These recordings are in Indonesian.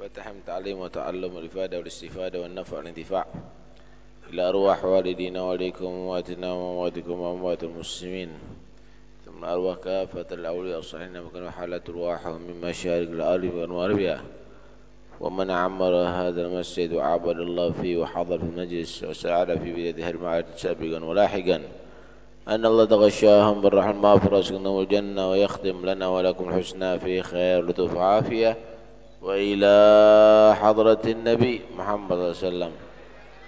فتح تعليم وتعلم الإفادة والاستفادة والنفع والانتفاع إلى أرواح والدينا ووالديكم وأمواتنا وأمواتكم وأموات المسلمين ثم أرواح كافة الأولياء الصالحين وكانوا حالة أرواحهم من مشارق الأرض وأنوارها ومن عمر هذا المسجد وعبد الله فيه وحضر في المجلس وساعد في بداية المعارض سابقا ولاحقا أن الله تغشاهم بالرحمة المغفرة والجنة ويختم لنا ولكم الحسنى في خير لطف عافية وإلى حضرة النبي محمد صلى الله عليه وسلم.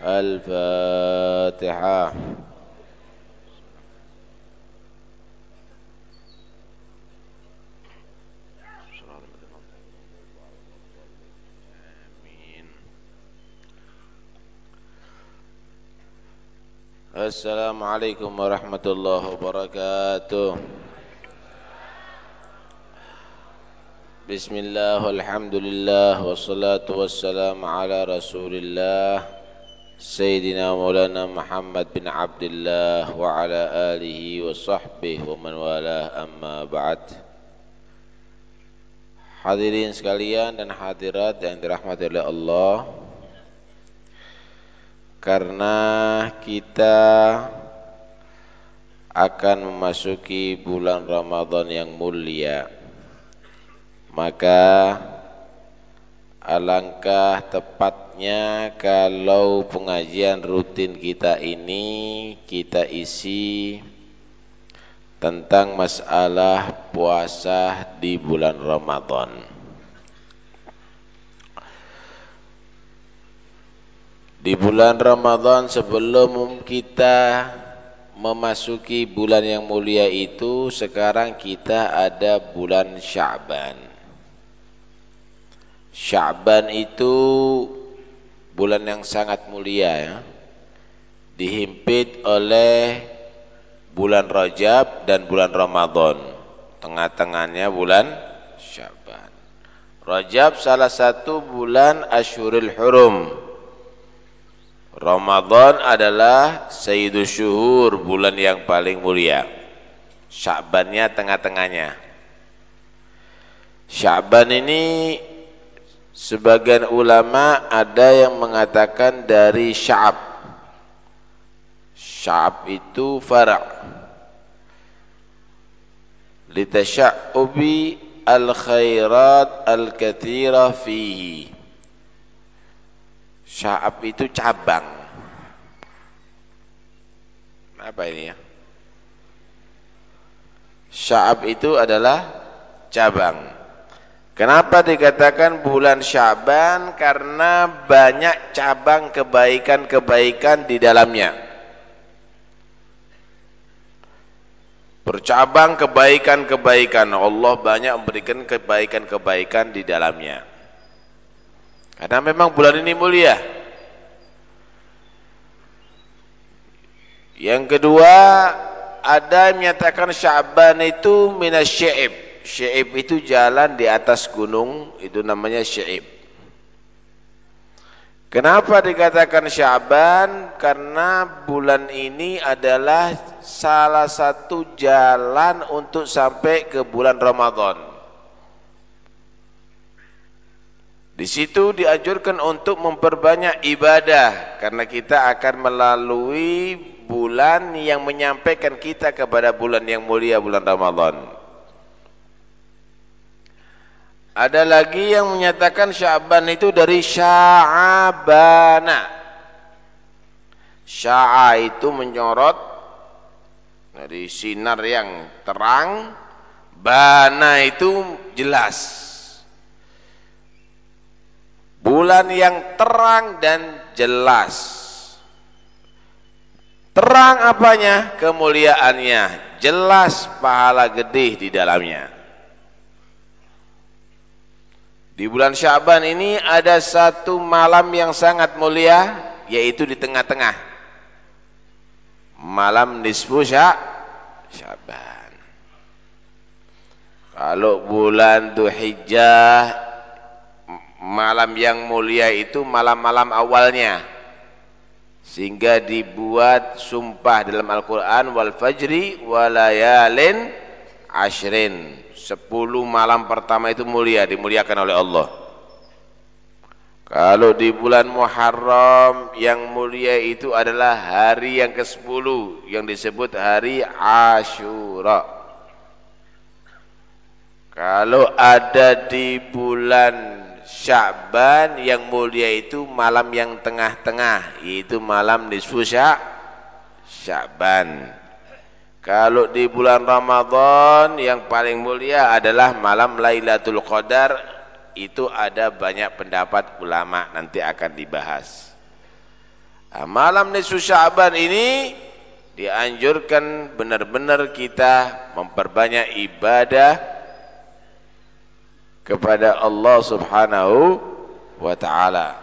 الفاتحة. السلام عليكم ورحمة الله وبركاته. بسم الله والحمد لله والصلاة والسلام على رسول الله سيدنا مولانا محمد بن عبد الله وعلى آله وصحبه ومن والاه أما بعد Hadirin sekalian dan hadirat yang dirahmati oleh Allah Karena kita akan memasuki bulan Ramadan yang mulia maka alangkah tepatnya kalau pengajian rutin kita ini kita isi tentang masalah puasa di bulan Ramadan. Di bulan Ramadan sebelum kita memasuki bulan yang mulia itu sekarang kita ada bulan Sya'ban. Sya'ban itu bulan yang sangat mulia ya. Dihimpit oleh bulan Rajab dan bulan Ramadan. Tengah-tengahnya bulan Sya'ban. Rajab salah satu bulan Ashurul Hurum. Ramadan adalah Sayyidul Syuhur, bulan yang paling mulia. Sya'bannya tengah-tengahnya. Sya'ban ini Sebagian ulama ada yang mengatakan dari sya'ab. Sya'ab itu fara' litasya'ubi al-khairat al-kathira fihi. Sya'ab itu cabang. Apa ini ya? Sya'ab itu adalah cabang. Kenapa dikatakan bulan Syaban? Karena banyak cabang kebaikan-kebaikan di dalamnya. Bercabang kebaikan-kebaikan. Allah banyak memberikan kebaikan-kebaikan di dalamnya. Karena memang bulan ini mulia. Yang kedua, ada yang menyatakan Syaban itu minasyaib Syaib itu jalan di atas gunung, itu namanya syaib. Kenapa dikatakan Syaban? Karena bulan ini adalah salah satu jalan untuk sampai ke bulan Ramadan. Di situ dianjurkan untuk memperbanyak ibadah karena kita akan melalui bulan yang menyampaikan kita kepada bulan yang mulia bulan Ramadan. Ada lagi yang menyatakan Sya'ban itu dari Sya'abana. Sya'a itu menyorot dari sinar yang terang, bana itu jelas. Bulan yang terang dan jelas. Terang apanya? Kemuliaannya. Jelas pahala gede di dalamnya. Di bulan Syaban ini ada satu malam yang sangat mulia yaitu di tengah-tengah. Malam nisfu Syaban. Kalau bulan Dzulhijjah malam yang mulia itu malam-malam awalnya. Sehingga dibuat sumpah dalam Al-Qur'an wal fajri walayalin ashrin Sepuluh malam pertama itu mulia, dimuliakan oleh Allah. Kalau di bulan Muharram yang mulia itu adalah hari yang ke-10 yang disebut hari Ashura. Kalau ada di bulan Sya'ban yang mulia itu malam yang tengah-tengah, yaitu malam nisfu Sya'ban. Kalau di bulan Ramadan yang paling mulia adalah malam Lailatul Qadar itu ada banyak pendapat ulama nanti akan dibahas. Nah, malam nisfu Sya'ban ini dianjurkan benar-benar kita memperbanyak ibadah kepada Allah Subhanahu wa taala.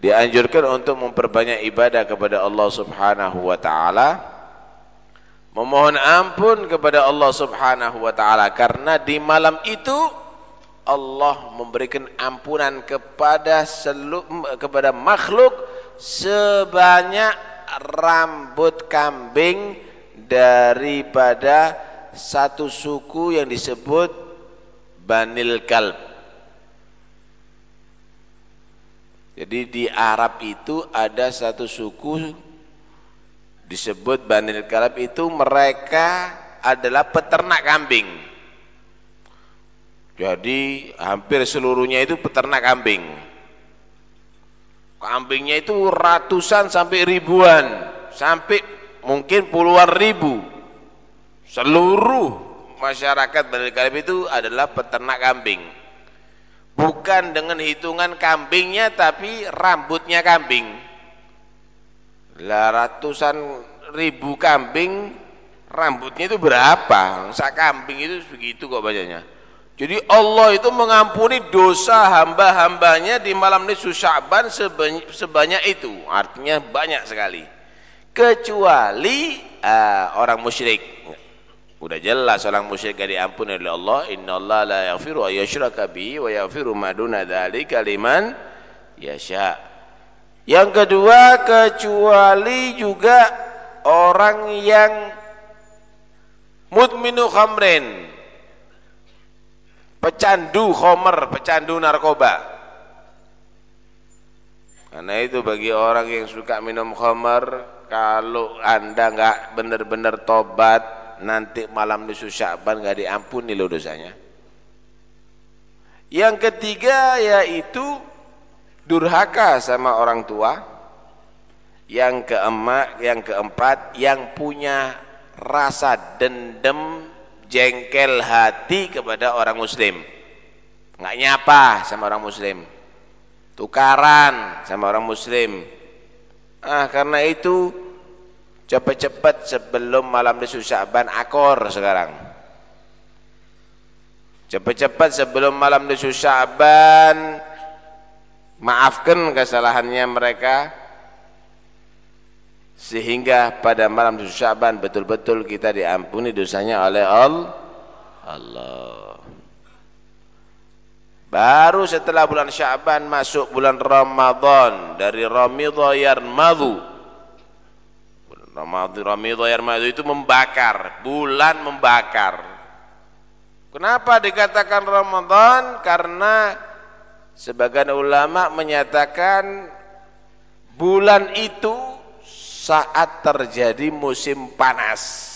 Dianjurkan untuk memperbanyak ibadah kepada Allah Subhanahu wa taala memohon ampun kepada Allah Subhanahu wa taala karena di malam itu Allah memberikan ampunan kepada kepada makhluk sebanyak rambut kambing daripada satu suku yang disebut Banil Kalb. Jadi di Arab itu ada satu suku disebut Banil Kalab itu mereka adalah peternak kambing. Jadi hampir seluruhnya itu peternak kambing. Kambingnya itu ratusan sampai ribuan, sampai mungkin puluhan ribu. Seluruh masyarakat Banil Kalab itu adalah peternak kambing. Bukan dengan hitungan kambingnya tapi rambutnya kambing. Lah ratusan ribu kambing rambutnya itu berapa? Sak kambing itu begitu kok banyaknya. Jadi Allah itu mengampuni dosa hamba-hambanya di malam nisfu Sya'ban sebanyak itu. Artinya banyak sekali. Kecuali uh, orang musyrik. Udah jelas orang musyrik gak diampuni oleh Allah. Inna Allah la yaghfiru ayyashraka bihi wa yaghfiru ma duna dzalika liman yasha'. Yang kedua kecuali juga orang yang mudminu khamrin. Pecandu khomer, pecandu narkoba. Karena itu bagi orang yang suka minum khamar, kalau anda nggak benar-benar tobat, nanti malam nisu sya'ban nggak diampuni lo dosanya. Yang ketiga yaitu durhaka sama orang tua. Yang keempat yang keempat yang punya rasa dendam jengkel hati kepada orang muslim. Nggak nyapa sama orang muslim. Tukaran sama orang muslim. Ah karena itu cepat-cepat sebelum malam nisfu Sya'ban akor sekarang cepat-cepat sebelum malam nisfu Sya'ban maafkan kesalahannya mereka sehingga pada malam Syaban betul-betul kita diampuni dosanya oleh Allah. Baru setelah bulan Syaban masuk bulan Ramadan dari Ramadhan Yarmadu. Ramadhan Ramadhan Yarmadu itu membakar, bulan membakar. Kenapa dikatakan Ramadan? Karena Sebagian ulama menyatakan bulan itu saat terjadi musim panas.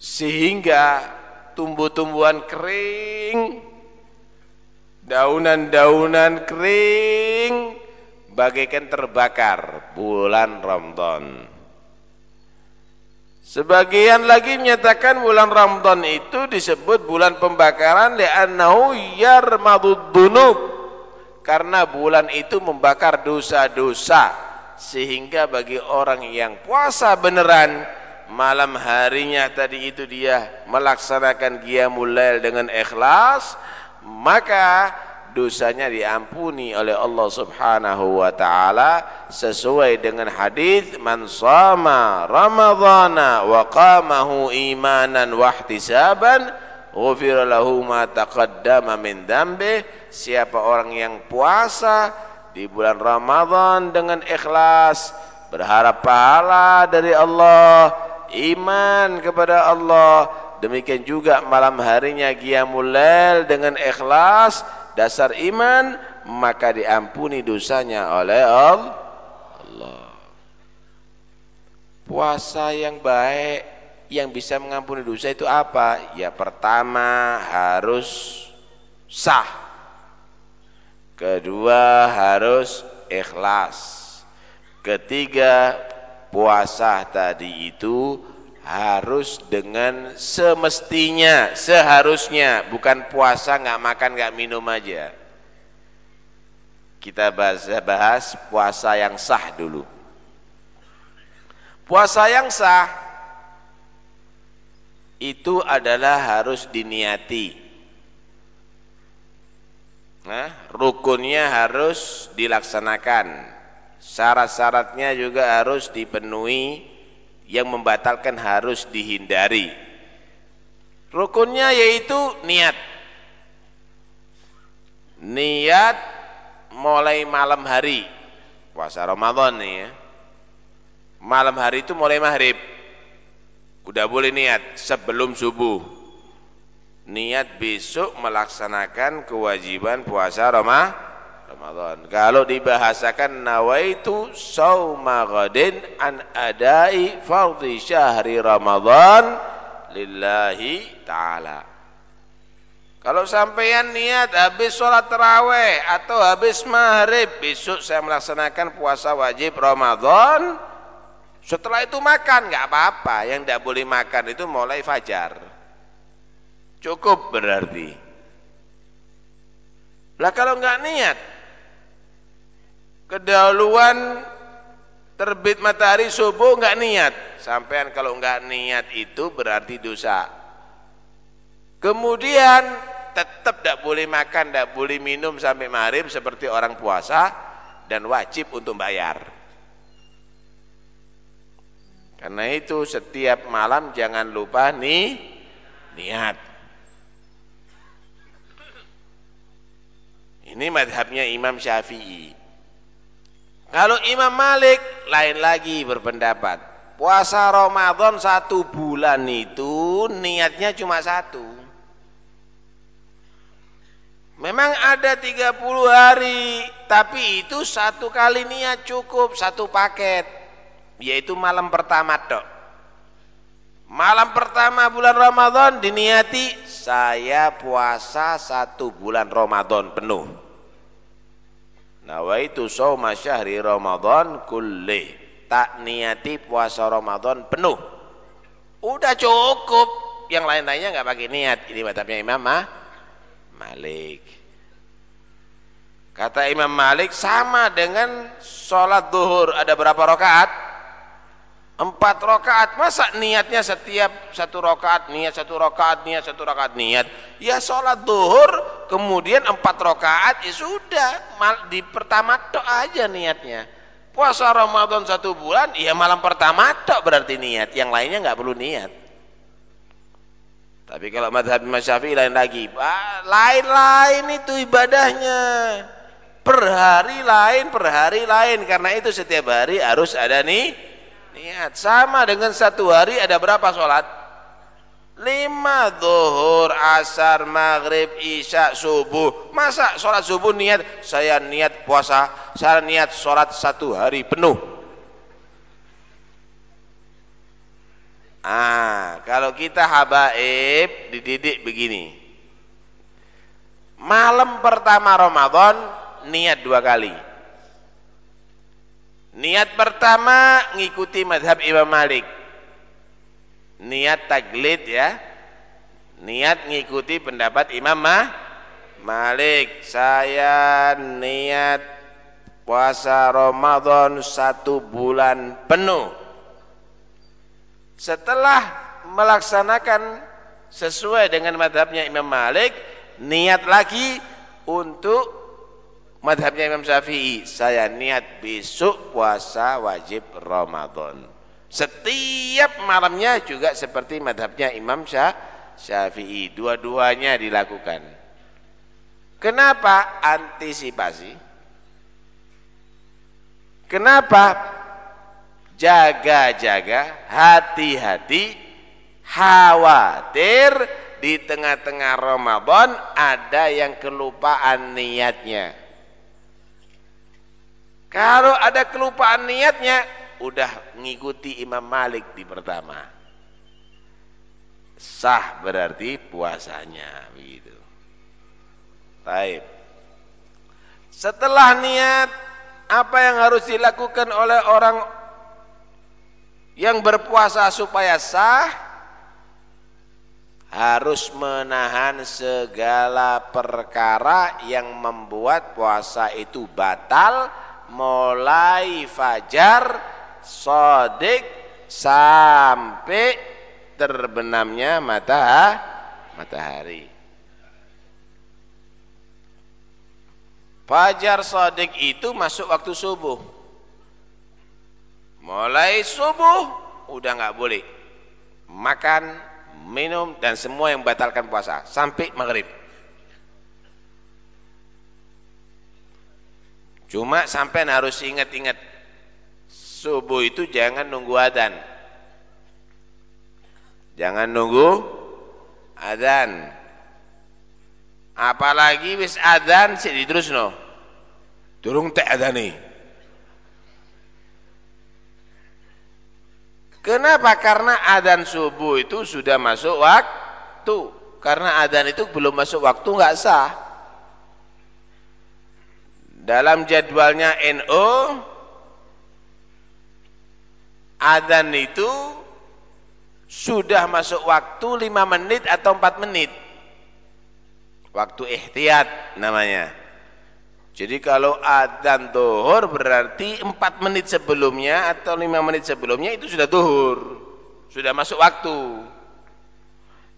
Sehingga tumbuh-tumbuhan kering, daunan-daunan kering bagaikan terbakar bulan Ramadan. Sebagian lagi menyatakan bulan Ramadan itu disebut bulan pembakaran li'annahu yarmadud dunub. Karena bulan itu membakar dosa-dosa. Sehingga bagi orang yang puasa beneran malam harinya tadi itu dia melaksanakan qiyamul lail dengan ikhlas, maka dosanya diampuni oleh Allah Subhanahu wa taala sesuai dengan hadis man shama ramadhana wa qamahu imanan wa ihtisaban ghufira lahu ma taqaddama min dambi siapa orang yang puasa di bulan Ramadan dengan ikhlas berharap pahala dari Allah iman kepada Allah. Demikian juga malam harinya qiyamul lail dengan ikhlas dasar iman maka diampuni dosanya oleh Allah. Puasa yang baik yang bisa mengampuni dosa itu apa? Ya pertama harus sah. Kedua harus ikhlas. Ketiga puasa tadi itu harus dengan semestinya, seharusnya, bukan puasa nggak makan nggak minum aja. Kita bahas, bahas puasa yang sah dulu. Puasa yang sah itu adalah harus diniati. Nah, rukunnya harus dilaksanakan. Syarat-syaratnya juga harus dipenuhi yang membatalkan harus dihindari. Rukunnya yaitu niat. Niat mulai malam hari. Puasa Ramadan nih ya. Malam hari itu mulai maghrib. Udah boleh niat sebelum subuh. Niat besok melaksanakan kewajiban puasa Ramadan Ramadan. Kalau dibahasakan nawaitu sauma ghadin an adai fardhi syahri Ramadan lillahi taala. Kalau sampeyan niat habis sholat terawih atau habis maghrib besok saya melaksanakan puasa wajib Ramadan. Setelah itu makan nggak apa-apa. Yang tidak boleh makan itu mulai fajar. Cukup berarti. Lah kalau nggak niat kedahuluan terbit matahari subuh enggak niat. Sampean kalau enggak niat itu berarti dosa. Kemudian tetap tidak boleh makan tidak boleh minum sampai maghrib seperti orang puasa dan wajib untuk bayar. Karena itu setiap malam jangan lupa nih niat. Ini madhabnya Imam Syafi'i kalau Imam Malik lain lagi berpendapat. Puasa Ramadan satu bulan itu niatnya cuma satu. Memang ada 30 hari, tapi itu satu kali niat cukup, satu paket. Yaitu malam pertama dok. Malam pertama bulan Ramadan diniati saya puasa satu bulan Ramadan penuh. Nawaitu sawma syahri Ramadan kullih. Tak niati puasa Ramadan penuh. Udah cukup. Yang lain-lainnya enggak pakai niat. Ini madhabnya Imam ah? Malik. Kata Imam Malik sama dengan sholat duhur. Ada berapa rakaat? Empat rakaat, masa niatnya setiap satu rakaat niat, satu rakaat niat, satu rakaat niat. Ya sholat duhur, kemudian empat rakaat, ya sudah. Di pertama tok aja niatnya. Puasa Ramadan satu bulan, ya malam pertama tok berarti niat. Yang lainnya nggak perlu niat. Tapi kalau madhab Imam Syafi'i lain lagi. Lain-lain itu ibadahnya. Per hari lain, per hari lain. Karena itu setiap hari harus ada nih Niat sama dengan satu hari ada berapa sholat? Lima zuhur, asar, maghrib, isya, subuh. Masa sholat subuh niat? Saya niat puasa, saya niat sholat satu hari penuh. Ah, kalau kita habaib dididik begini. Malam pertama Ramadan niat dua kali. Niat pertama ngikuti madhab Imam Malik. Niat taglid ya. Niat ngikuti pendapat Imam Mah Malik. Saya niat puasa Ramadan satu bulan penuh. Setelah melaksanakan sesuai dengan madhabnya Imam Malik, niat lagi untuk Madhabnya Imam Syafi'i, saya niat besok puasa wajib Ramadan. Setiap malamnya juga seperti madhabnya Imam Syafi'i. Dua-duanya dilakukan. Kenapa? Antisipasi. Kenapa? Jaga-jaga, hati-hati, khawatir di tengah-tengah Ramadan ada yang kelupaan niatnya. Kalau ada kelupaan niatnya, udah ngikuti Imam Malik di pertama. Sah berarti puasanya begitu. Taib. Setelah niat, apa yang harus dilakukan oleh orang yang berpuasa supaya sah? harus menahan segala perkara yang membuat puasa itu batal mulai fajar sodik sampai terbenamnya mata matahari fajar sodik itu masuk waktu subuh mulai subuh udah nggak boleh makan minum dan semua yang membatalkan puasa sampai maghrib. Cuma sampai harus ingat-ingat subuh itu jangan nunggu adzan. Jangan nunggu adzan. Apalagi wis adzan sik diterusno. Durung tek adzane. Kenapa? Karena adzan subuh itu sudah masuk waktu. Karena adzan itu belum masuk waktu nggak sah. Dalam jadwalnya NO adzan itu sudah masuk waktu 5 menit atau 4 menit. Waktu ihtiyat namanya. Jadi kalau adzan duhur berarti 4 menit sebelumnya atau 5 menit sebelumnya itu sudah duhur. Sudah masuk waktu.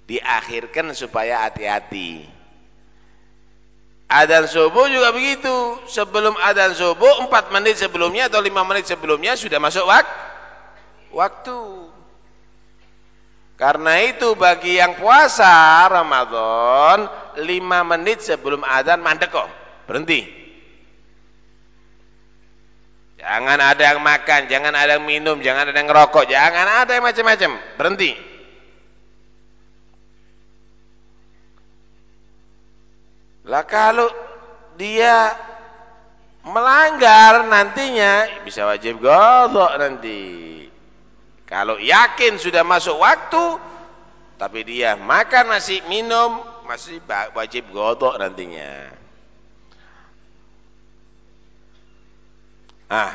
Diakhirkan supaya hati-hati. Adzan subuh juga begitu. Sebelum adzan subuh 4 menit sebelumnya atau 5 menit sebelumnya sudah masuk wak waktu. Karena itu bagi yang puasa Ramadan 5 menit sebelum adzan mandek kok. Berhenti. Jangan ada yang makan, jangan ada yang minum, jangan ada yang ngerokok, jangan ada yang macam-macam. Berhenti. Lah kalau dia melanggar nantinya bisa wajib godok nanti. Kalau yakin sudah masuk waktu tapi dia makan masih minum masih wajib godok nantinya. Ah.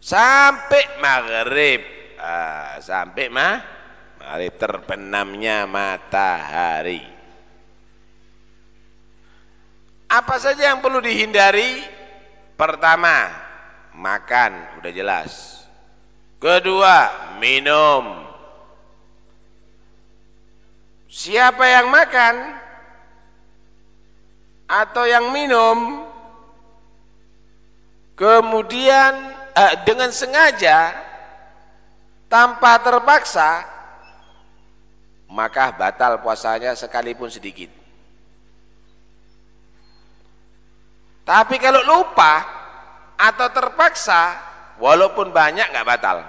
Sampai maghrib. Ah, sampai mah maghrib terbenamnya matahari. Apa saja yang perlu dihindari? Pertama, makan, udah jelas. Kedua, minum. Siapa yang makan atau yang minum kemudian eh, dengan sengaja tanpa terpaksa maka batal puasanya sekalipun sedikit tapi kalau lupa atau terpaksa walaupun banyak nggak batal.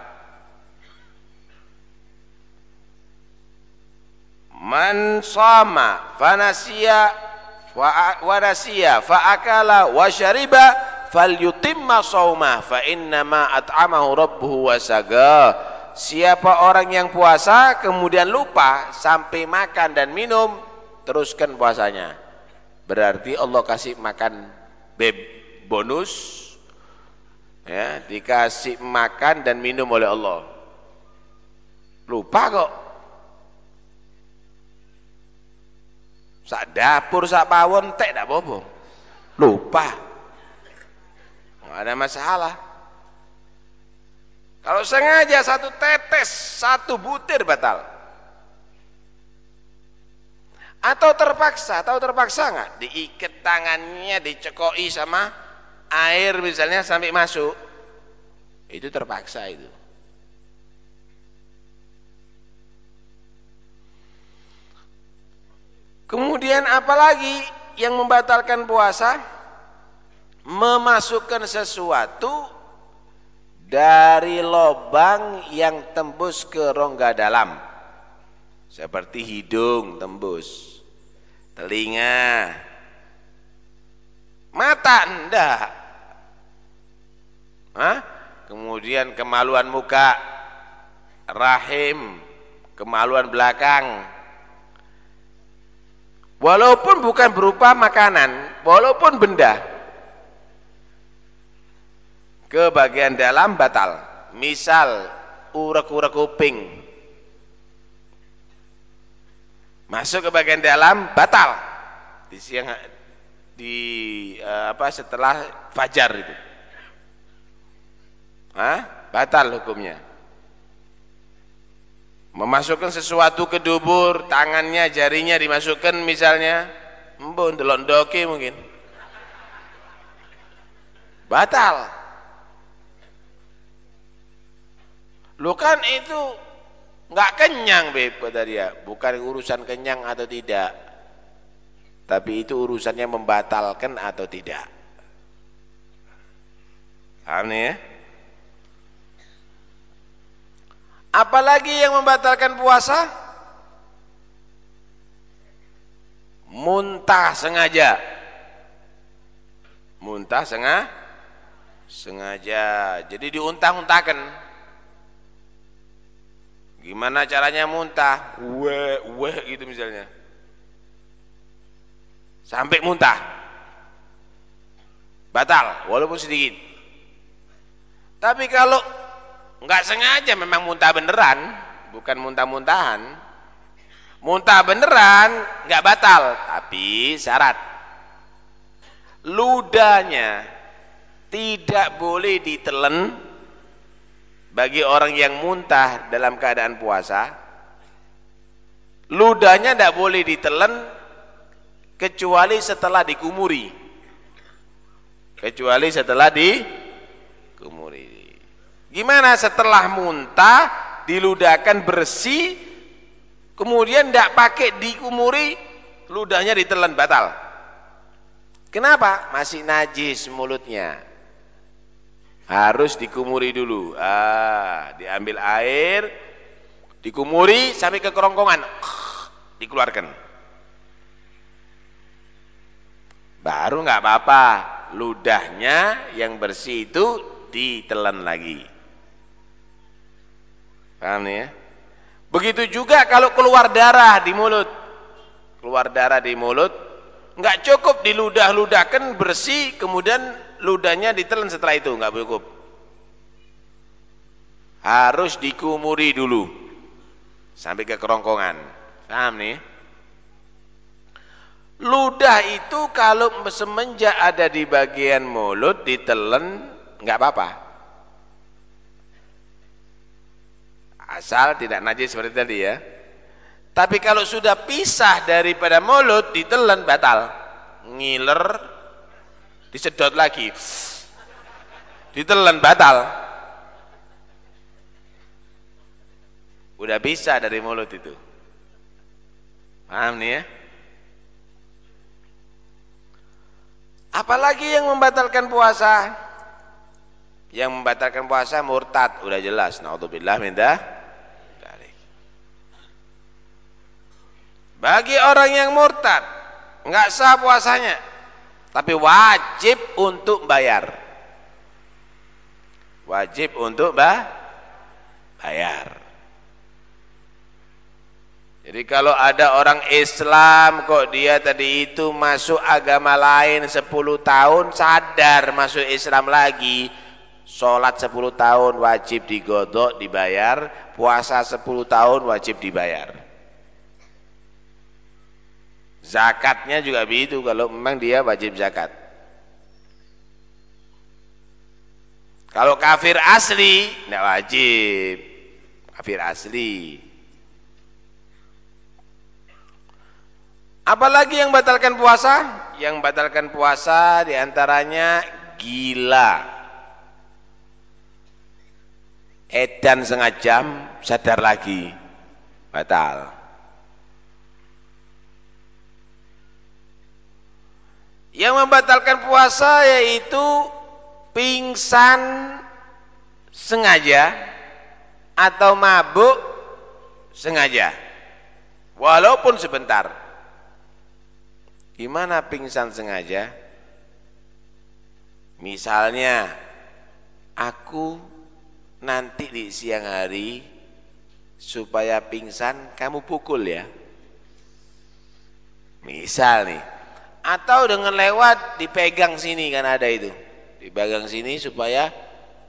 Man sama fanasiya wa nasiya fa akala wa syariba falyutimma shaumah fa innama at'amahu rabbuhu wasaga siapa orang yang puasa kemudian lupa sampai makan dan minum teruskan puasanya. Berarti Allah kasih makan bonus ya dikasih makan dan minum oleh Allah lupa kok sak dapur sak pawon tek dak bobo lupa Nggak ada masalah. Kalau sengaja satu tetes, satu butir batal. Atau terpaksa, tahu terpaksa nggak? Diikat tangannya, dicekoi sama air misalnya sampai masuk. Itu terpaksa itu. Kemudian apalagi yang membatalkan puasa? memasukkan sesuatu dari lobang yang tembus ke rongga dalam. Seperti hidung tembus, telinga, mata enggak. Hah? Kemudian kemaluan muka, rahim, kemaluan belakang. Walaupun bukan berupa makanan, walaupun benda, ke bagian dalam batal. Misal urak-urak kuping masuk ke bagian dalam batal di siang di uh, apa setelah fajar itu. Hah? Batal hukumnya. Memasukkan sesuatu ke dubur, tangannya, jarinya dimasukkan misalnya, mbon delok mungkin. Batal. Lu kan itu nggak kenyang beb kata dia. Bukan urusan kenyang atau tidak. Tapi itu urusannya membatalkan atau tidak. Nih ya? Apalagi yang membatalkan puasa? Muntah sengaja. Muntah sengaja. Sengaja. Jadi diuntah-untahkan. Gimana caranya muntah? Weh, weh gitu misalnya. Sampai muntah. Batal, walaupun sedikit. Tapi kalau nggak sengaja memang muntah beneran, bukan muntah-muntahan. Muntah beneran nggak batal, tapi syarat ludahnya tidak boleh ditelan bagi orang yang muntah dalam keadaan puasa ludahnya tidak boleh ditelan kecuali setelah dikumuri. Kecuali setelah dikumuri gimana setelah muntah diludahkan bersih kemudian tidak pakai dikumuri ludahnya ditelan batal. Kenapa? Masih najis mulutnya. Harus dikumuri dulu. Ah diambil air dikumuri sampai ke kerongkongan. Dikeluarkan baru nggak apa-apa. Ludahnya yang bersih itu ditelan lagi. Paham ya? Begitu juga kalau keluar darah di mulut. Keluar darah di mulut nggak cukup diludah-ludahkan bersih kemudian ludahnya ditelan setelah itu nggak cukup. Harus dikumuri dulu sampai ke kerongkongan. Paham nih ludah itu kalau semenjak ada di bagian mulut ditelan nggak apa-apa. Asal tidak najis seperti tadi ya. Tapi kalau sudah pisah daripada mulut ditelan batal. Ngiler disedot lagi. Ditelan batal. Udah bisa dari mulut itu. Paham nih ya apalagi yang membatalkan puasa? Yang membatalkan puasa murtad. Udah jelas. Naudzubillah minta bagi orang yang murtad nggak sah puasanya tapi wajib untuk bayar. Wajib untuk bah bayar jadi kalau ada orang Islam kok dia tadi itu masuk agama lain 10 tahun sadar masuk Islam lagi sholat 10 tahun wajib digodok dibayar puasa 10 tahun wajib dibayar Zakatnya juga begitu kalau memang dia wajib zakat. Kalau kafir asli tidak wajib. Kafir asli. Apalagi yang batalkan puasa? Yang batalkan puasa di antaranya gila. Edan setengah jam, sadar lagi. Batal. Yang membatalkan puasa yaitu pingsan sengaja atau mabuk sengaja walaupun sebentar gimana pingsan sengaja? Misalnya aku nanti di siang hari supaya pingsan kamu pukul ya. Misal nih atau dengan lewat dipegang sini kan ada itu. Dipegang sini supaya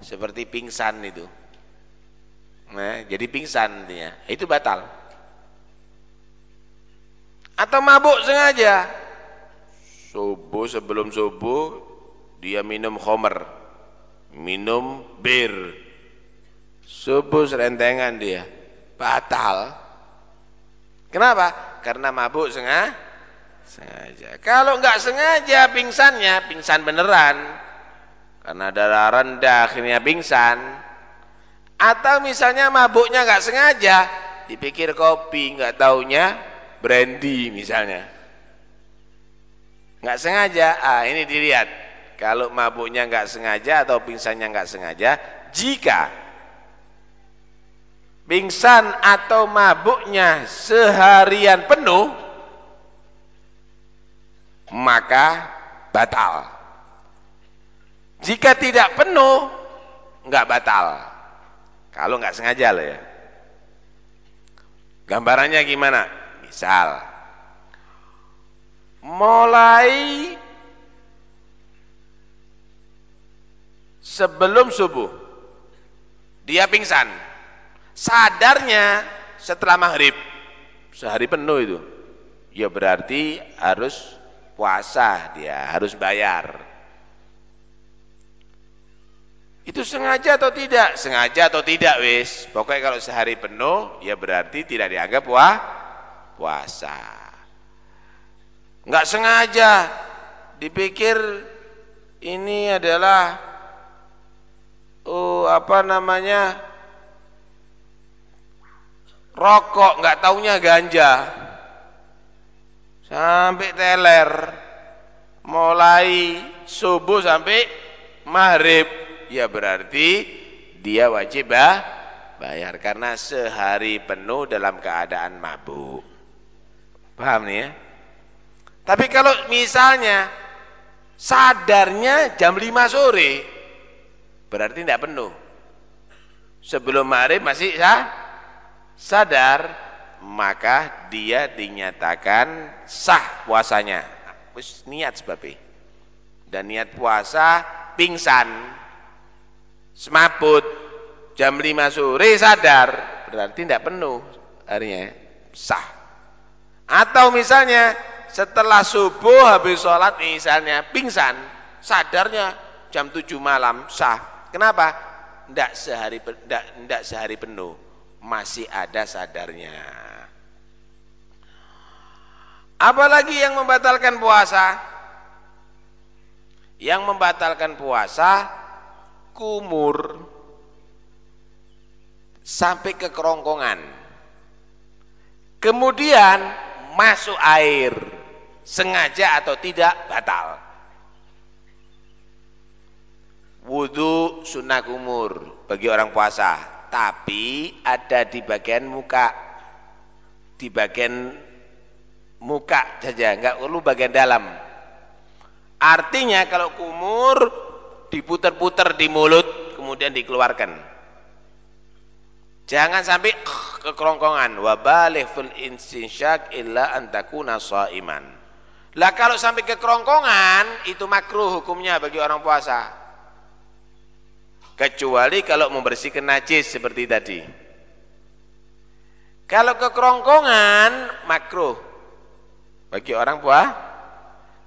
seperti pingsan itu. Nah jadi pingsan intinya itu batal. Atau mabuk sengaja subuh sebelum subuh dia minum khomer minum bir. Subuh serentengan dia. Batal. Kenapa? karena mabuk sengaja sengaja. Kalau enggak sengaja pingsannya pingsan beneran. Karena darah rendah akhirnya pingsan. Atau misalnya mabuknya enggak sengaja dipikir kopi enggak taunya brandy misalnya nggak sengaja. Ah ini dilihat. Kalau mabuknya nggak sengaja atau pingsannya nggak sengaja jika pingsan atau mabuknya seharian penuh maka batal. Jika tidak penuh nggak batal. Kalau nggak sengaja loh ya. Gambarannya gimana? Misal mulai sebelum subuh. Dia pingsan. Sadarnya setelah maghrib. Sehari penuh itu. Ya berarti harus puasa dia harus bayar. Itu sengaja atau tidak? Sengaja atau tidak wis. Pokoknya kalau sehari penuh ya berarti tidak dianggap wah puasa nggak sengaja. Dipikir ini adalah oh apa namanya rokok. Nggak taunya ganja. Sampai teler. Mulai subuh sampai maghrib. Ya berarti dia wajib bah, bayar. Karena sehari penuh dalam keadaan mabuk. Paham nih ya tapi kalau misalnya sadarnya jam 5 sore, berarti tidak penuh. Sebelum maghrib masih sah, sadar, maka dia dinyatakan sah puasanya. Wis niat sebabnya. Dan niat puasa pingsan, semaput, jam 5 sore sadar, berarti tidak penuh harinya, sah. Atau misalnya setelah subuh habis sholat misalnya pingsan sadarnya jam 7 malam sah. Kenapa? tidak sehari tidak, tidak sehari penuh. Masih ada sadarnya. Apalagi yang membatalkan puasa? Yang membatalkan puasa kumur. Sampai ke kerongkongan. Kemudian masuk air sengaja atau tidak batal. Wudhu sunnah kumur bagi orang puasa tapi ada di bagian muka. Di bagian muka saja enggak perlu bagian dalam. Artinya kalau kumur diputar-putar di mulut kemudian dikeluarkan. Jangan sampai ke kerongkongan wabalih fil insyak illa antakuna iman lah kalau sampai ke kerongkongan itu makruh hukumnya bagi orang puasa. Kecuali kalau membersihkan najis seperti tadi. Kalau ke kerongkongan makruh bagi orang puasa.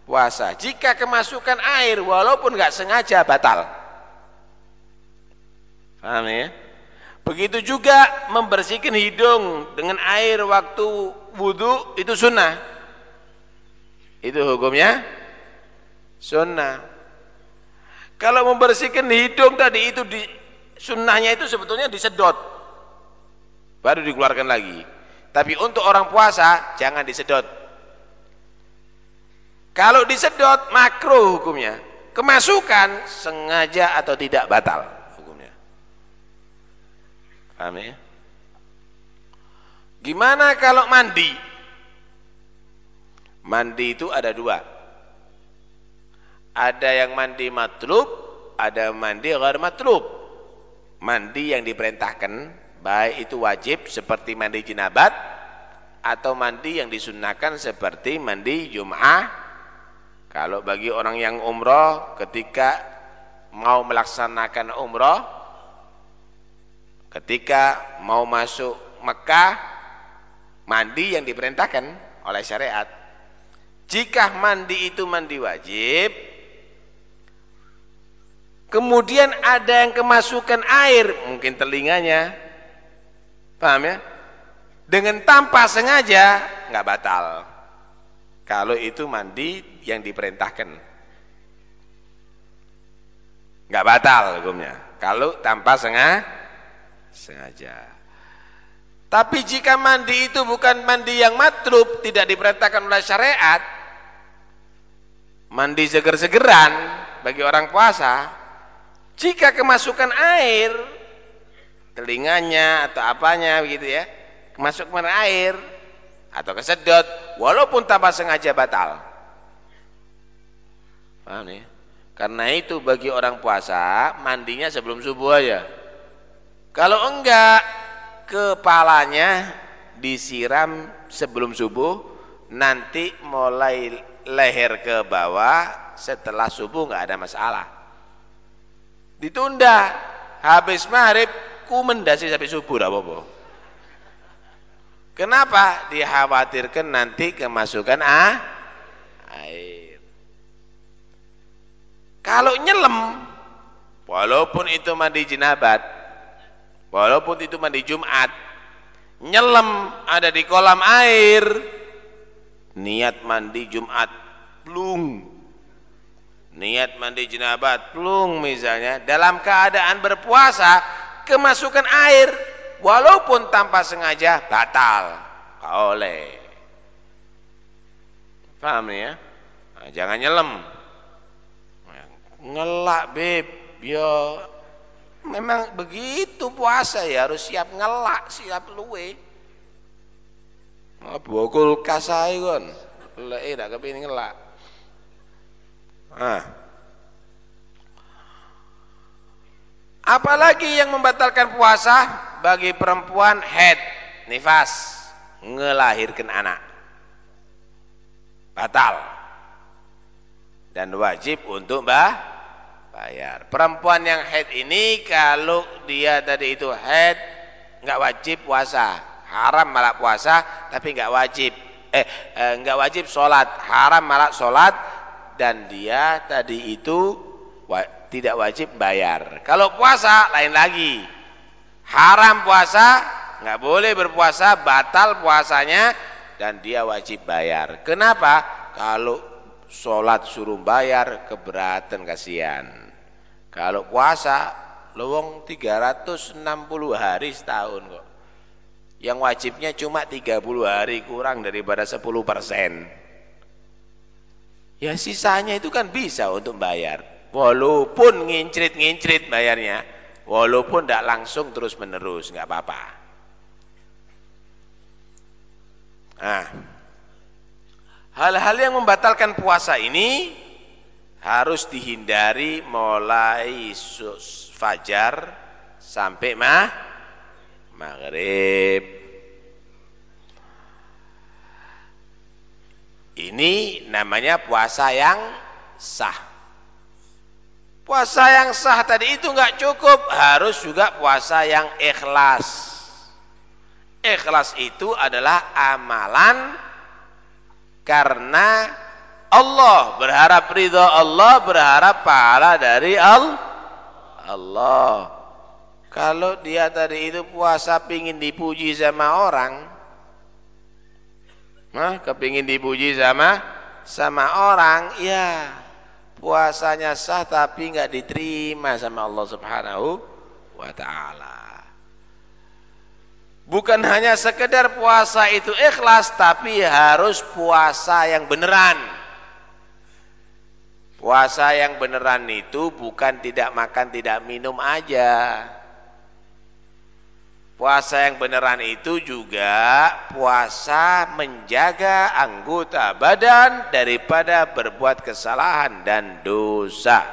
Puasa. Jika kemasukan air walaupun nggak sengaja batal. Paham ya? Begitu juga membersihkan hidung dengan air waktu wudhu itu sunnah. Itu hukumnya sunnah. Kalau membersihkan hidung tadi itu di sunnahnya itu sebetulnya disedot. Baru dikeluarkan lagi. Tapi untuk orang puasa jangan disedot. Kalau disedot makruh hukumnya. Kemasukan sengaja atau tidak batal hukumnya. Paham ya? Gimana kalau mandi? Mandi itu ada dua. Ada yang mandi matlub, ada mandi ghair matlub. Mandi yang diperintahkan, baik itu wajib seperti mandi jinabat atau mandi yang disunnahkan seperti mandi Jum'ah. Kalau bagi orang yang umroh ketika mau melaksanakan umroh, ketika mau masuk Mekah, mandi yang diperintahkan oleh syariat. Jika mandi itu mandi wajib, kemudian ada yang kemasukan air, mungkin telinganya, paham ya? Dengan tanpa sengaja, nggak batal. Kalau itu mandi yang diperintahkan. nggak batal hukumnya. Kalau tanpa sengaja, sengaja. Tapi jika mandi itu bukan mandi yang matrub, tidak diperintahkan oleh syariat, mandi seger-segeran bagi orang puasa, jika kemasukan air, telinganya atau apanya begitu ya, kemasukan air atau kesedot, walaupun tanpa sengaja batal. Paham ya? Karena itu bagi orang puasa, mandinya sebelum subuh aja. Kalau enggak, kepalanya disiram sebelum subuh nanti mulai leher ke bawah setelah subuh nggak ada masalah. Ditunda. Habis maghrib kumendasi sampai subuh dah apa kenapa? Dikhawatirkan nanti kemasukan ah air. Kalau nyelam walaupun itu mandi jenabat Walaupun itu mandi Jumat, nyelam ada di kolam air, niat mandi Jumat, plung. Niat mandi jenabat, plung misalnya, dalam keadaan berpuasa, kemasukan air, walaupun tanpa sengaja, batal. Oleh. Paham ya? Nah, jangan nyelam. Ngelak, beb. Ya, Memang begitu puasa ya harus siap ngelak, siap luwe. Bawa kulkas ae kon. Lek dak kepengin ngelak. Ah. Apalagi yang membatalkan puasa bagi perempuan head, nifas, ngelahirkan anak. Batal. Dan wajib untuk bah bayar. Perempuan yang haid ini kalau dia tadi itu haid nggak wajib puasa, haram malah puasa tapi nggak wajib. Eh, eh nggak wajib sholat, haram malah sholat dan dia tadi itu wa, tidak wajib bayar. Kalau puasa lain lagi, haram puasa nggak boleh berpuasa, batal puasanya dan dia wajib bayar. Kenapa? Kalau sholat suruh bayar keberatan kasihan. Kalau puasa lowong 360 hari setahun kok. Yang wajibnya cuma 30 hari kurang daripada 10 persen. Ya sisanya itu kan bisa untuk bayar. Walaupun ngincrit-ngincrit bayarnya. Walaupun tidak langsung terus menerus. nggak apa-apa. Nah, hal-hal yang membatalkan puasa ini harus dihindari mulai fajar sampai mah maghrib. Ini namanya puasa yang sah. Puasa yang sah tadi itu enggak cukup, harus juga puasa yang ikhlas. Ikhlas itu adalah amalan karena Allah, berharap ridha Allah, berharap pahala dari Allah. Kalau dia tadi itu puasa pingin dipuji sama orang, nah, kepingin dipuji sama sama orang, ya puasanya sah tapi nggak diterima sama Allah Subhanahu wa taala. Bukan hanya sekedar puasa itu ikhlas tapi harus puasa yang beneran. Puasa yang beneran itu bukan tidak makan, tidak minum aja. Puasa yang beneran itu juga puasa menjaga anggota badan daripada berbuat kesalahan dan dosa.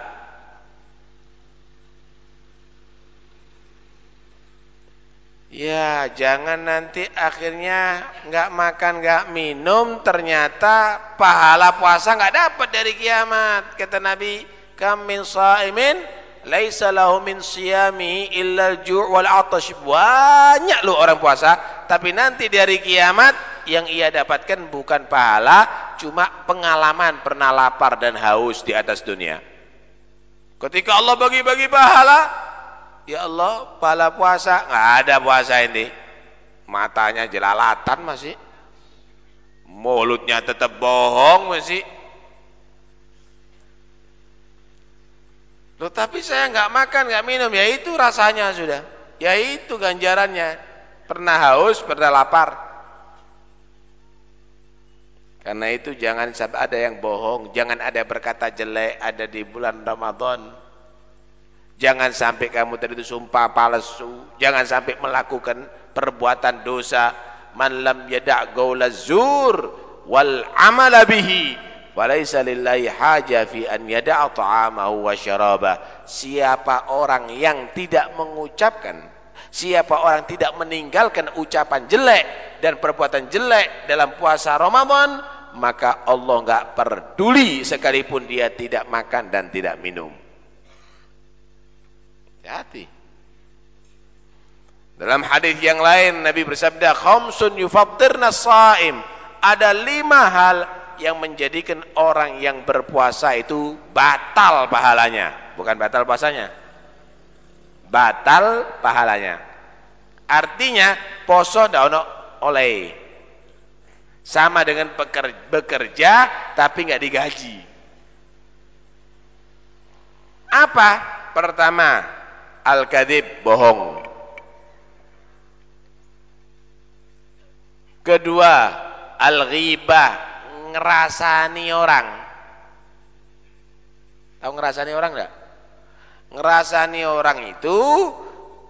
Ya, jangan nanti akhirnya nggak makan, nggak minum, ternyata pahala puasa nggak dapat dari kiamat. Kata Nabi, "Kam min sha'imin laisa lahu min siyami illa al-ju' wal 'atash. Banyak loh orang puasa, tapi nanti di hari kiamat yang ia dapatkan bukan pahala, cuma pengalaman pernah lapar dan haus di atas dunia. Ketika Allah bagi-bagi pahala, ya Allah, pahala puasa, enggak ada puasa ini. Matanya jelalatan masih. Mulutnya tetap bohong masih Loh tapi saya nggak makan, nggak minum, ya itu rasanya sudah. Ya itu ganjarannya. Pernah haus, pernah lapar. Karena itu jangan ada yang bohong, jangan ada berkata jelek ada di bulan Ramadan. Jangan sampai kamu tadi itu sumpah palsu, jangan sampai melakukan perbuatan dosa. Man lam yada' gaula wal amala bihi Lillahi haja fi an yada'a ta'amahu. Siapa orang yang tidak mengucapkan, siapa orang tidak meninggalkan ucapan jelek dan perbuatan jelek dalam puasa Ramadan, maka Allah enggak peduli sekalipun dia tidak makan dan tidak minum. Hati. Dalam hadis yang lain Nabi bersabda, "Khamsun yufattirna shaim." Ada lima hal yang menjadikan orang yang berpuasa itu batal pahalanya, bukan batal puasanya. Batal pahalanya. Artinya poso ndak oleh. Sama dengan bekerja tapi nggak digaji. Apa? Pertama, al-kadzib, bohong. Kedua, al-ghibah, ngerasani orang. Tahu ngerasani orang enggak? Ngerasani orang itu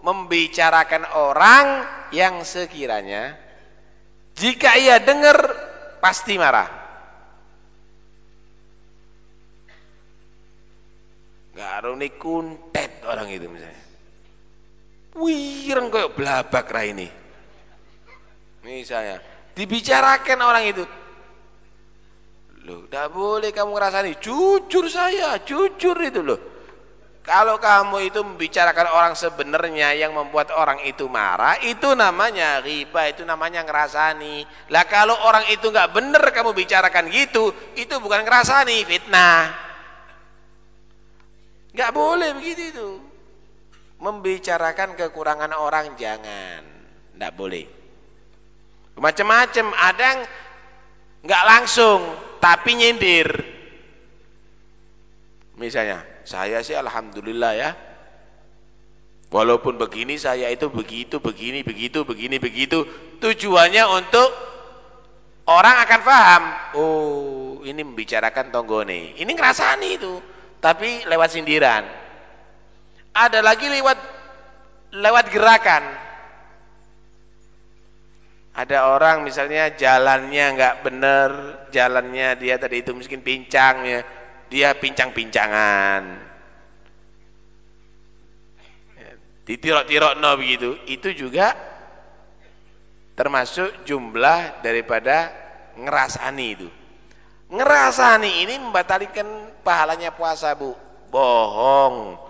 membicarakan orang yang sekiranya jika ia dengar pasti marah. Garuni kuntet orang itu misalnya. Wireng kayak belabak rah ini. Misalnya, dibicarakan orang itu, Loh, tidak boleh kamu ngerasani. Jujur saya, jujur itu loh. Kalau kamu itu membicarakan orang sebenarnya yang membuat orang itu marah, itu namanya riba, itu namanya ngerasani. Lah kalau orang itu nggak benar kamu bicarakan gitu, itu bukan ngerasani, fitnah. Nggak boleh begitu itu. Membicarakan kekurangan orang jangan, nggak boleh. Macam-macam, ada yang nggak langsung, tapi nyindir. Misalnya, saya sih alhamdulillah ya. Walaupun begini saya itu begitu, begini, begitu, begini, begitu. Tujuannya untuk orang akan paham. Oh, ini membicarakan tonggone. Ini ngerasani itu, tapi lewat sindiran. Ada lagi lewat lewat gerakan. Ada orang misalnya jalannya nggak benar, jalannya dia tadi itu mungkin pincang ya, dia pincang-pincangan. Ditirok-tirok no begitu, itu juga termasuk jumlah daripada ngerasani itu. Ngerasani ini membatalkan pahalanya puasa bu, bohong.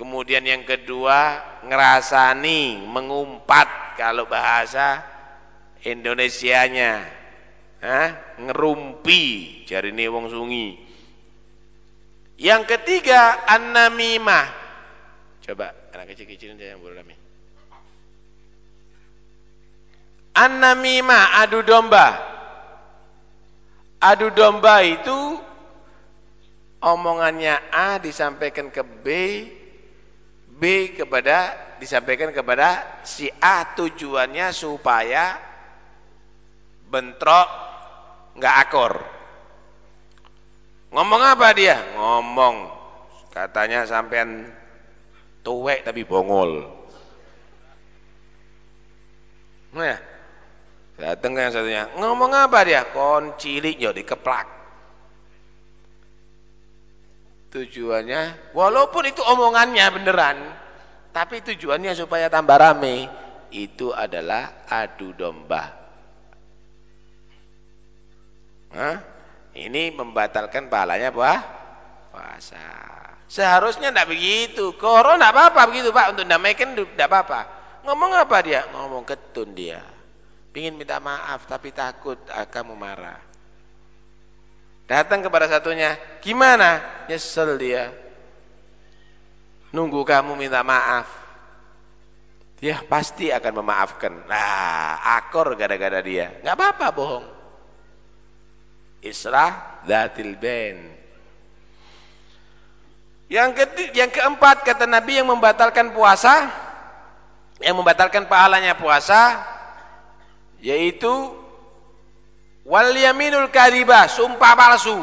Kemudian yang kedua ngerasani, mengumpat kalau bahasa Indonesianya. Hah? ngerumpi. Cari ini wong sungi. Yang ketiga an-namimah. Coba anak kecil-kecil yang boleh an-namimah adu domba. Adu domba itu omongannya A disampaikan ke B B kepada disampaikan kepada si A tujuannya supaya bentrok nggak akor ngomong apa dia ngomong katanya sampean tuwek tapi bongol Nah, datang yang satunya, ngomong apa dia? Koncilik yo dikeplak. Tujuannya, walaupun itu omongannya beneran, tapi tujuannya supaya tambah rame. Itu adalah adu domba. Hah? Ini membatalkan pahalanya apa? Puasa. Seharusnya tidak begitu. Koro tidak apa-apa begitu Pak. Untuk damaikan tidak apa-apa. Ngomong apa dia? Ngomong ketun dia. Pingin minta maaf tapi takut kamu marah. Datang kepada satunya, gimana? Nyesel dia. Nunggu kamu minta maaf. Dia pasti akan memaafkan. Nah, akor gara-gara dia. Nggak apa-apa bohong. Israh datil ben. Yang ketiga, yang keempat kata Nabi yang membatalkan puasa, yang membatalkan pahalanya puasa, yaitu wal yaminul kadhibah, sumpah palsu.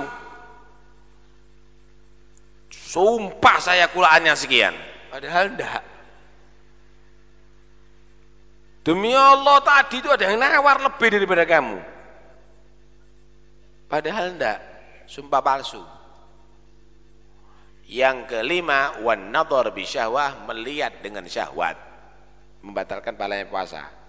Sumpah saya kulaannya sekian. Padahal enggak. Demi Allah tadi itu ada yang nawar lebih daripada kamu. Padahal enggak. Sumpah palsu. Yang kelima, wan nadhar melihat dengan syahwat. Membatalkan pahalanya puasa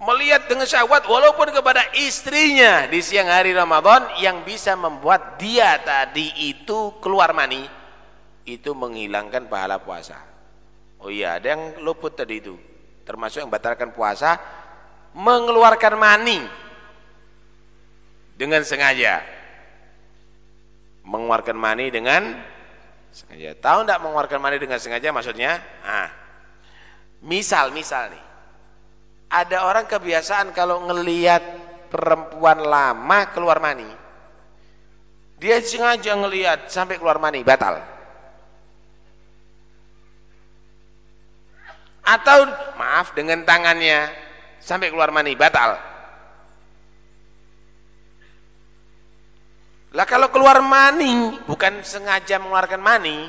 melihat dengan syahwat walaupun kepada istrinya di siang hari Ramadan yang bisa membuat dia tadi itu keluar mani itu menghilangkan pahala puasa oh iya ada yang luput tadi itu termasuk yang batalkan puasa mengeluarkan mani dengan sengaja mengeluarkan mani dengan sengaja tahu tidak mengeluarkan mani dengan sengaja maksudnya ah misal misal nih ada orang kebiasaan kalau ngelihat perempuan lama keluar mani. Dia sengaja ngelihat sampai keluar mani, batal. Atau maaf dengan tangannya sampai keluar mani, batal. Lah kalau keluar mani bukan sengaja mengeluarkan mani,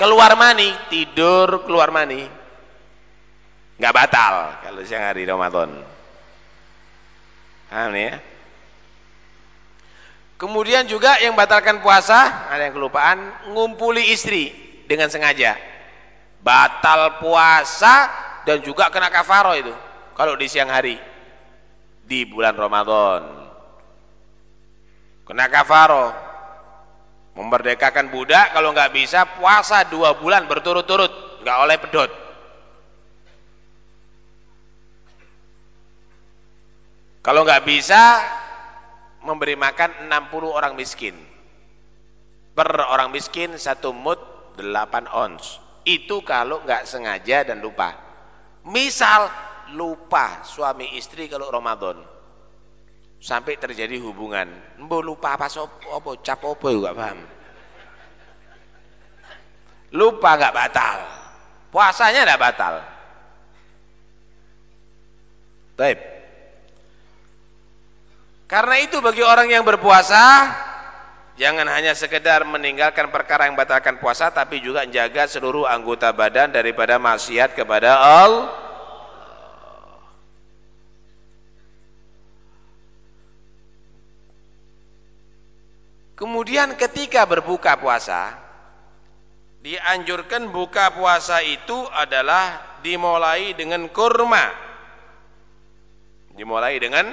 keluar mani, tidur keluar mani, nggak batal kalau siang hari Ramadan. Paham ya? Kemudian juga yang batalkan puasa, ada yang kelupaan, ngumpuli istri dengan sengaja. Batal puasa dan juga kena kafaro itu. Kalau di siang hari. Di bulan Ramadan. Kena kafaro. Memerdekakan budak kalau nggak bisa puasa dua bulan berturut-turut. nggak oleh pedot. Kalau nggak bisa memberi makan 60 orang miskin. Per orang miskin satu mut 8 ons. Itu kalau nggak sengaja dan lupa. Misal lupa suami istri kalau Ramadan. Sampai terjadi hubungan. Mbok lupa apa apa cap apa juga paham. Lupa nggak batal. Puasanya nggak batal. Baik. Karena itu bagi orang yang berpuasa jangan hanya sekedar meninggalkan perkara yang batalkan puasa tapi juga menjaga seluruh anggota badan daripada maksiat kepada Allah. Kemudian ketika berbuka puasa dianjurkan buka puasa itu adalah dimulai dengan kurma. Dimulai dengan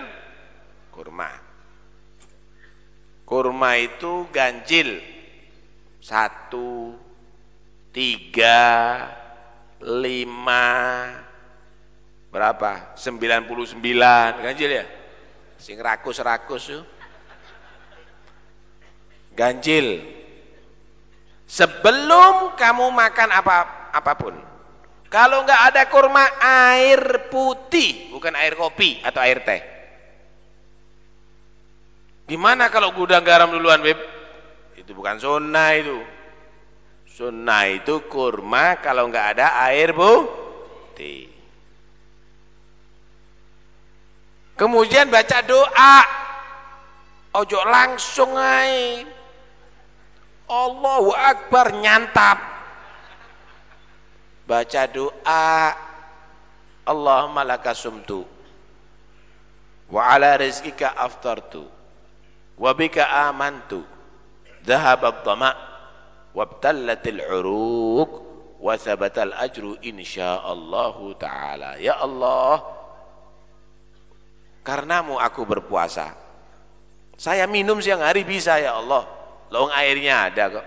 kurma. Kurma itu ganjil. Satu, tiga, lima, berapa? Sembilan puluh sembilan, ganjil ya? Sing rakus-rakus tuh. Ganjil. Sebelum kamu makan apa apa pun. Kalau nggak ada kurma air putih, bukan air kopi atau air teh. Gimana kalau gudang garam duluan, Beb? Itu bukan sunnah itu. Sunnah itu kurma kalau nggak ada air putih. Kemudian baca doa. Ojo langsung aja. Allahu Akbar nyantap. Baca doa. Allahumma laka sumtu. Wa ala rizqika aftartu. Wa bika amantu. Dhahaba ad-dhama wabtallatil uruq. Wa thabatal ajru insyaallah taala. Ya Allah karenamu aku berpuasa saya minum siang hari bisa ya Allah lawang airnya ada kok.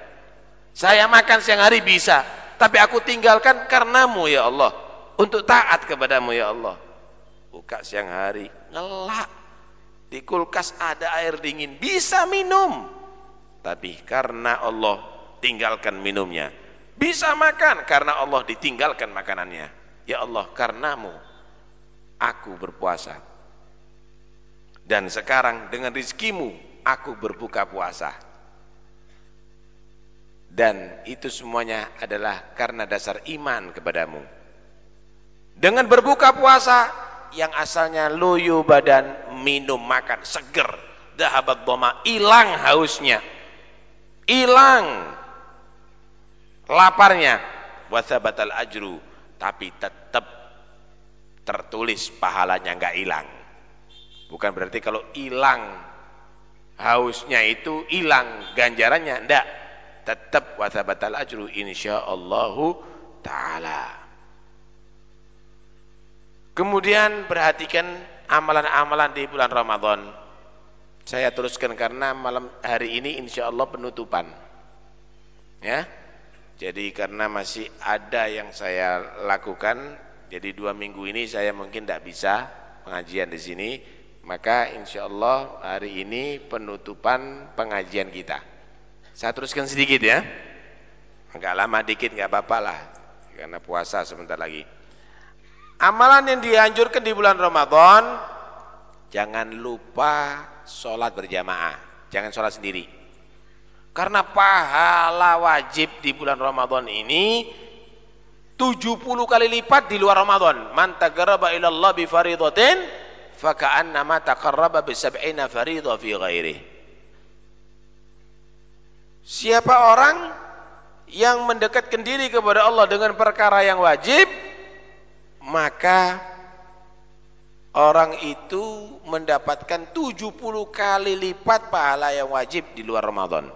Saya makan siang hari bisa tapi aku tinggalkan karenamu ya Allah. Untuk taat kepadamu ya Allah. Buka siang hari ngelak. Di kulkas ada air dingin bisa minum. Tapi karena Allah tinggalkan minumnya. Bisa makan karena Allah ditinggalkan makanannya. Ya Allah karenamu aku berpuasa. Dan sekarang dengan rizkimu aku berbuka puasa dan itu semuanya adalah karena dasar iman kepadamu dengan berbuka puasa yang asalnya loyo badan, minum, makan, seger, dahabat doma, hilang hausnya. Hilang laparnya. Wasabatal ajru, tapi tetap tertulis pahalanya enggak hilang. Bukan berarti kalau hilang hausnya itu hilang ganjarannya, enggak. Tetap wasabatal ajru insyaallah taala. Kemudian perhatikan amalan-amalan di bulan Ramadan. Saya teruskan karena malam hari ini insya Allah penutupan. Ya. Jadi karena masih ada yang saya lakukan, jadi dua minggu ini saya mungkin tidak bisa pengajian di sini, maka insya Allah hari ini penutupan pengajian kita. Saya teruskan sedikit ya, agak lama dikit nggak apa-apa lah, karena puasa sebentar lagi. Amalan yang dianjurkan di bulan Ramadan jangan lupa sholat berjamaah, jangan sholat sendiri. Karena pahala wajib di bulan Ramadan ini 70 kali lipat di luar Ramadan. Man taqarraba ila Allah bi faridatin fa ka'annama taqarraba bi sab'ina faridah fi ghairihi. Siapa orang yang mendekatkan diri kepada Allah dengan perkara yang wajib, maka orang itu mendapatkan 70 kali lipat pahala yang wajib di luar Ramadan.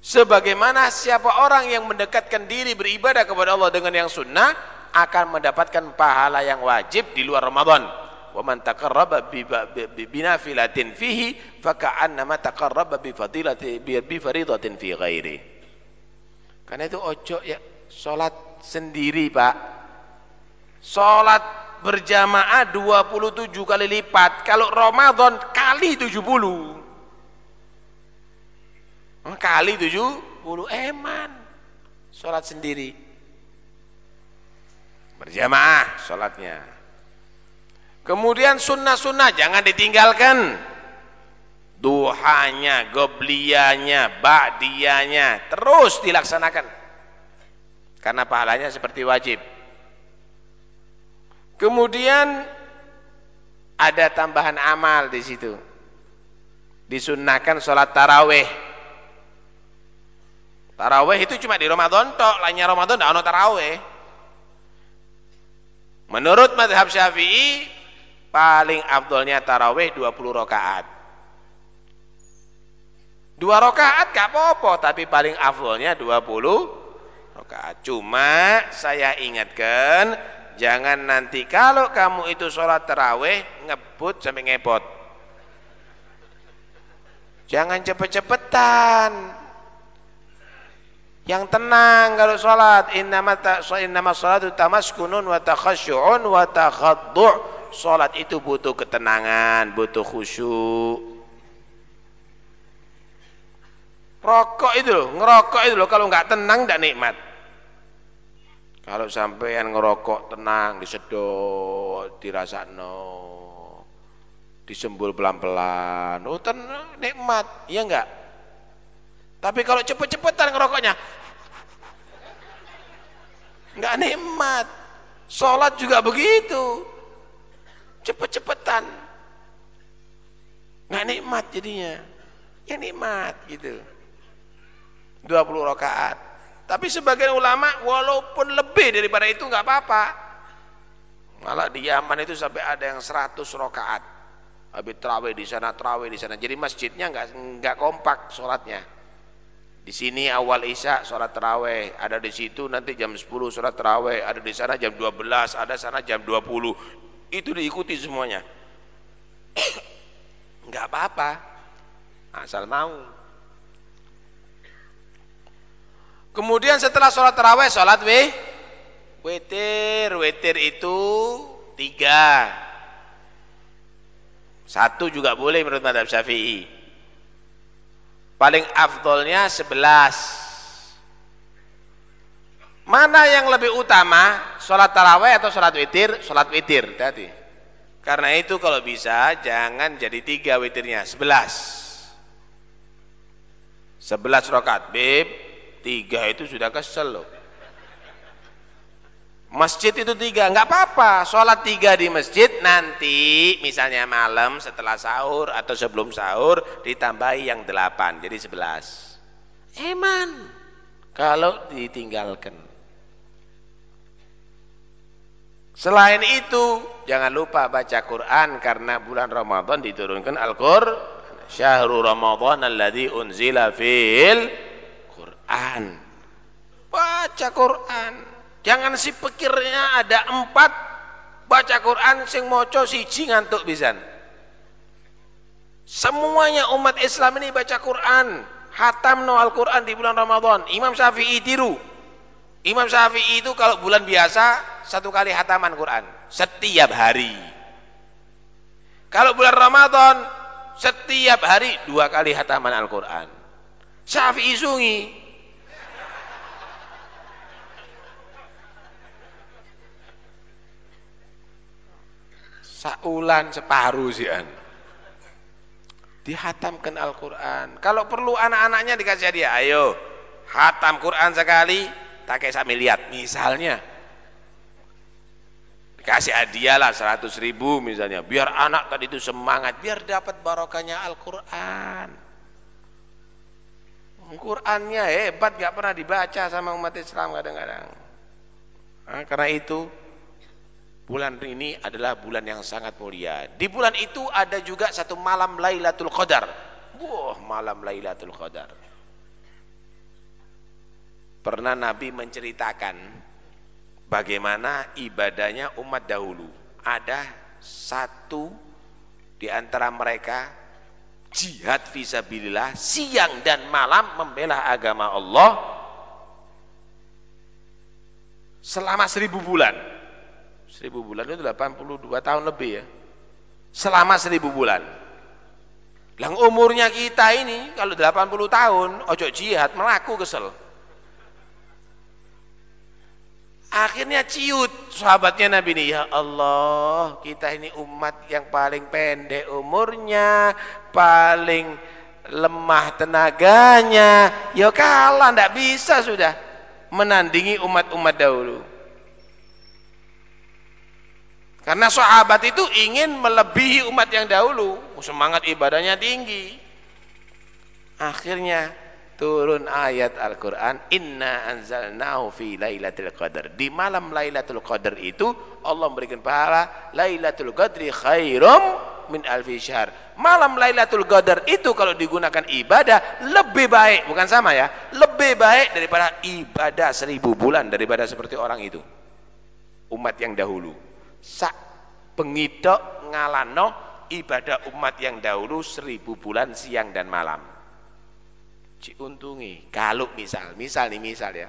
Sebagaimana siapa orang yang mendekatkan diri beribadah kepada Allah dengan yang sunnah akan mendapatkan pahala yang wajib di luar Ramadan. Wa man taqarraba bi binafilatin fihi faka'annama taqarraba bi fadilati. Karena itu ojo ya salat sendiri pak. Sholat berjamaah 27 kali lipat. Kalau Ramadan kali 70 kali 70 eman. Sholat sendiri. Berjamaah sholatnya kemudian sunnah-sunnah jangan ditinggalkan duhanya, gobliyanya, ba'diyanya terus dilaksanakan karena pahalanya seperti wajib. Kemudian ada tambahan amal di situ. Disunnahkan sholat taraweh. Taraweh itu cuma di Ramadan tok, lainnya Ramadan tidak ada taraweh. Menurut madhab syafi'i, paling abdolnya taraweh 20 rakaat. Dua rakaat gak apa-apa, tapi paling afdolnya 20 rakaat. Cuma saya ingatkan jangan nanti kalau kamu itu sholat terawih ngebut sampai ngepot. Jangan cepet-cepetan. Yang tenang kalau sholat innama innama sholatu tamaskunun wa takhasyu'un wa. Sholat itu butuh ketenangan, butuh khusyuk. Rokok itu loh, ngerokok itu loh kalau nggak tenang nggak nikmat. Kalau sampean ngerokok tenang, disedot, dirasakno, disembul pelan-pelan, oh tenang, nikmat, iya enggak? Tapi kalau cepet-cepetan ngerokoknya, enggak nikmat. Sholat juga begitu, cepet-cepetan, enggak nikmat jadinya. Ya nikmat gitu. 20 rakaat Tapi sebagian ulama walaupun lebih daripada itu nggak apa-apa. Malah di Yaman itu sampai ada yang 100 rakaat. Habis terawih di sana, terawih di sana. Jadi masjidnya nggak nggak kompak sholatnya. Di sini awal isya sholat terawih, ada di situ nanti jam 10 sholat terawih, ada di sana jam 12, ada sana jam 20. Itu diikuti semuanya. Enggak apa-apa. Asal mau. Kemudian setelah sholat terawih, sholat weh, witir, witir itu tiga. Satu juga boleh menurut madhab syafi'i. Paling afdolnya sebelas. Mana yang lebih utama, sholat taraweh atau sholat witir? Sholat witir, hati. Karena itu kalau bisa jangan jadi tiga witirnya, sebelas. Sebelas rokat, bib, tiga itu sudah kesel loh. Masjid itu tiga, nggak apa-apa. Sholat tiga di masjid nanti, misalnya malam setelah sahur atau sebelum sahur ditambahi yang delapan, jadi sebelas. Eman, kalau ditinggalkan. Selain itu, jangan lupa baca Quran karena bulan Ramadan diturunkan Al-Qur'an. Syahrul Ramadan alladzi unzila fil Quran. Baca Quran. Jangan si pikirnya ada empat baca Quran sing moco siji ngantuk bisa. Semuanya umat Islam ini baca Quran, hatam no Al-Quran di bulan Ramadan. Imam Syafi'i tiru. Imam Syafi'i itu kalau bulan biasa satu kali hataman Quran. Setiap hari. Kalau bulan Ramadan setiap hari dua kali hataman Al-Quran. Syafi'i sungi. Saulan separuh an. Dihatamkan Al-Quran. Kalau perlu anak-anaknya dikasih hadiah ayo. Hatam Quran sekali tak kayak miliar misalnya dikasih hadiah lah 100 ribu misalnya biar anak tadi itu semangat biar dapat barokahnya Al-Quran Qurannya hebat gak pernah dibaca sama umat Islam kadang-kadang nah, karena itu Bulan ini adalah bulan yang sangat mulia. Di bulan itu ada juga satu malam Lailatul Qadar. Wah, malam Lailatul Qadar. Pernah Nabi menceritakan bagaimana ibadahnya umat dahulu. Ada satu di antara mereka jihad visabilillah siang dan malam membela agama Allah selama seribu bulan Seribu bulan itu 82 tahun lebih ya. Selama seribu bulan. Lang umurnya kita ini kalau 80 tahun, ojo jihad, melaku kesel. Akhirnya ciut sahabatnya Nabi ini, ya Allah, kita ini umat yang paling pendek umurnya, paling lemah tenaganya, ya kalah, ndak bisa sudah menandingi umat-umat dahulu. Karena sahabat itu ingin melebihi umat yang dahulu, semangat ibadahnya tinggi. Akhirnya turun ayat Al-Qur'an, "Inna anzalnahu fi lailatul qadar." Di malam Lailatul Qadar itu Allah memberikan pahala Lailatul Qadri khairum min alfi syahr. Malam Lailatul Qadar itu kalau digunakan ibadah lebih baik, bukan sama ya, lebih baik daripada ibadah seribu bulan daripada seperti orang itu. Umat yang dahulu sak pengidok ngalano ibadah umat yang dahulu seribu bulan siang dan malam diuntungi kalau misal misal nih misal ya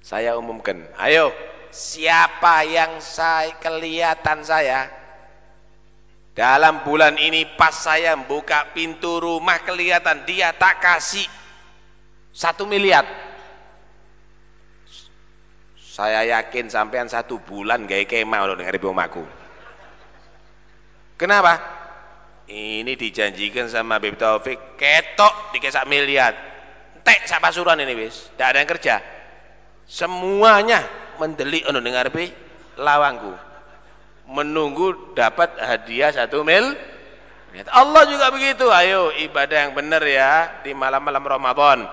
saya umumkan ayo siapa yang saya kelihatan saya dalam bulan ini pas saya buka pintu rumah kelihatan dia tak kasih satu miliar saya yakin sampean satu bulan gak kemah loh dengar ibu. Kenapa? Ini dijanjikan sama Bib Taufik, ketok dikesak miliar. Tek sak pasuran ini wis, tidak ada yang kerja. Semuanya mendelik ono dengar bi lawangku. Menunggu dapat hadiah satu mil. Allah juga begitu. Ayo ibadah yang benar ya di malam-malam Ramadan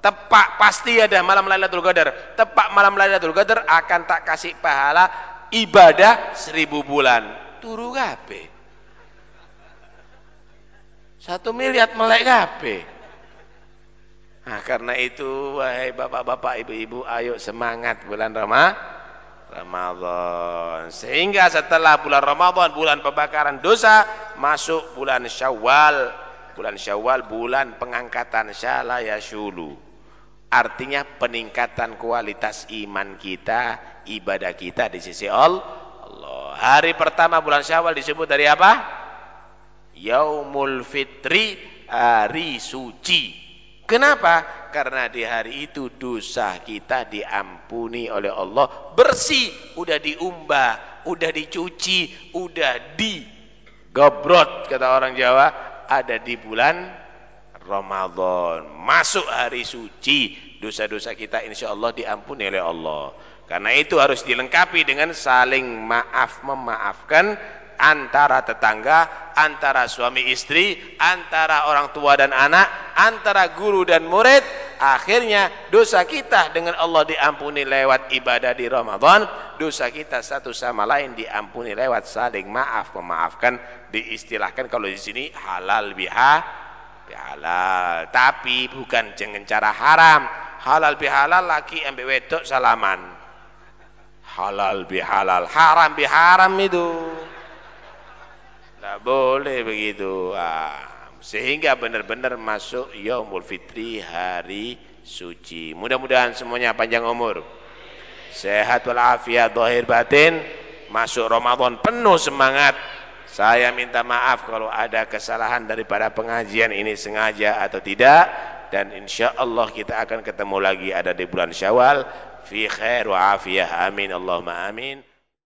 tepak pasti ada malam Lailatul Qadar tepak malam Lailatul Qadar akan tak kasih pahala ibadah seribu bulan turu gape satu miliar melek gape nah karena itu wahai bapak-bapak ibu-ibu ayo semangat bulan Ramadan Ramadan. Sehingga setelah bulan Ramadan, bulan pembakaran dosa, masuk bulan Syawal. Bulan Syawal bulan pengangkatan syala yasulu. Artinya peningkatan kualitas iman kita, ibadah kita di sisi Allah. Hari pertama bulan Syawal disebut dari apa? Yaumul Fitri, hari suci. Kenapa? Karena di hari itu dosa kita diampuni oleh Allah. Bersih, udah diumbah, udah dicuci, udah digobrot kata orang Jawa, ada di bulan Ramadan. Masuk hari suci, dosa-dosa kita insya Allah diampuni oleh Allah. Karena itu harus dilengkapi dengan saling maaf memaafkan antara tetangga, antara suami istri, antara orang tua dan anak, antara guru dan murid. Akhirnya dosa kita dengan Allah diampuni lewat ibadah di Ramadan, dosa kita satu sama lain diampuni lewat saling maaf memaafkan. Diistilahkan kalau di sini halal biha bihalal, tapi bukan dengan cara haram. Halal bihalal laki ambil wedok salaman. Halal bihalal, haram biharam itu. Tidak boleh begitu. Ah, sehingga benar-benar masuk Yaumul Fitri hari suci. Mudah-mudahan semuanya panjang umur. Sehat walafiat zahir batin. Masuk Ramadan penuh semangat. Saya minta maaf kalau ada kesalahan daripada pengajian ini sengaja atau tidak dan insya Allah kita akan ketemu lagi ada di bulan Syawal fi khair wa afiyah amin Allahumma amin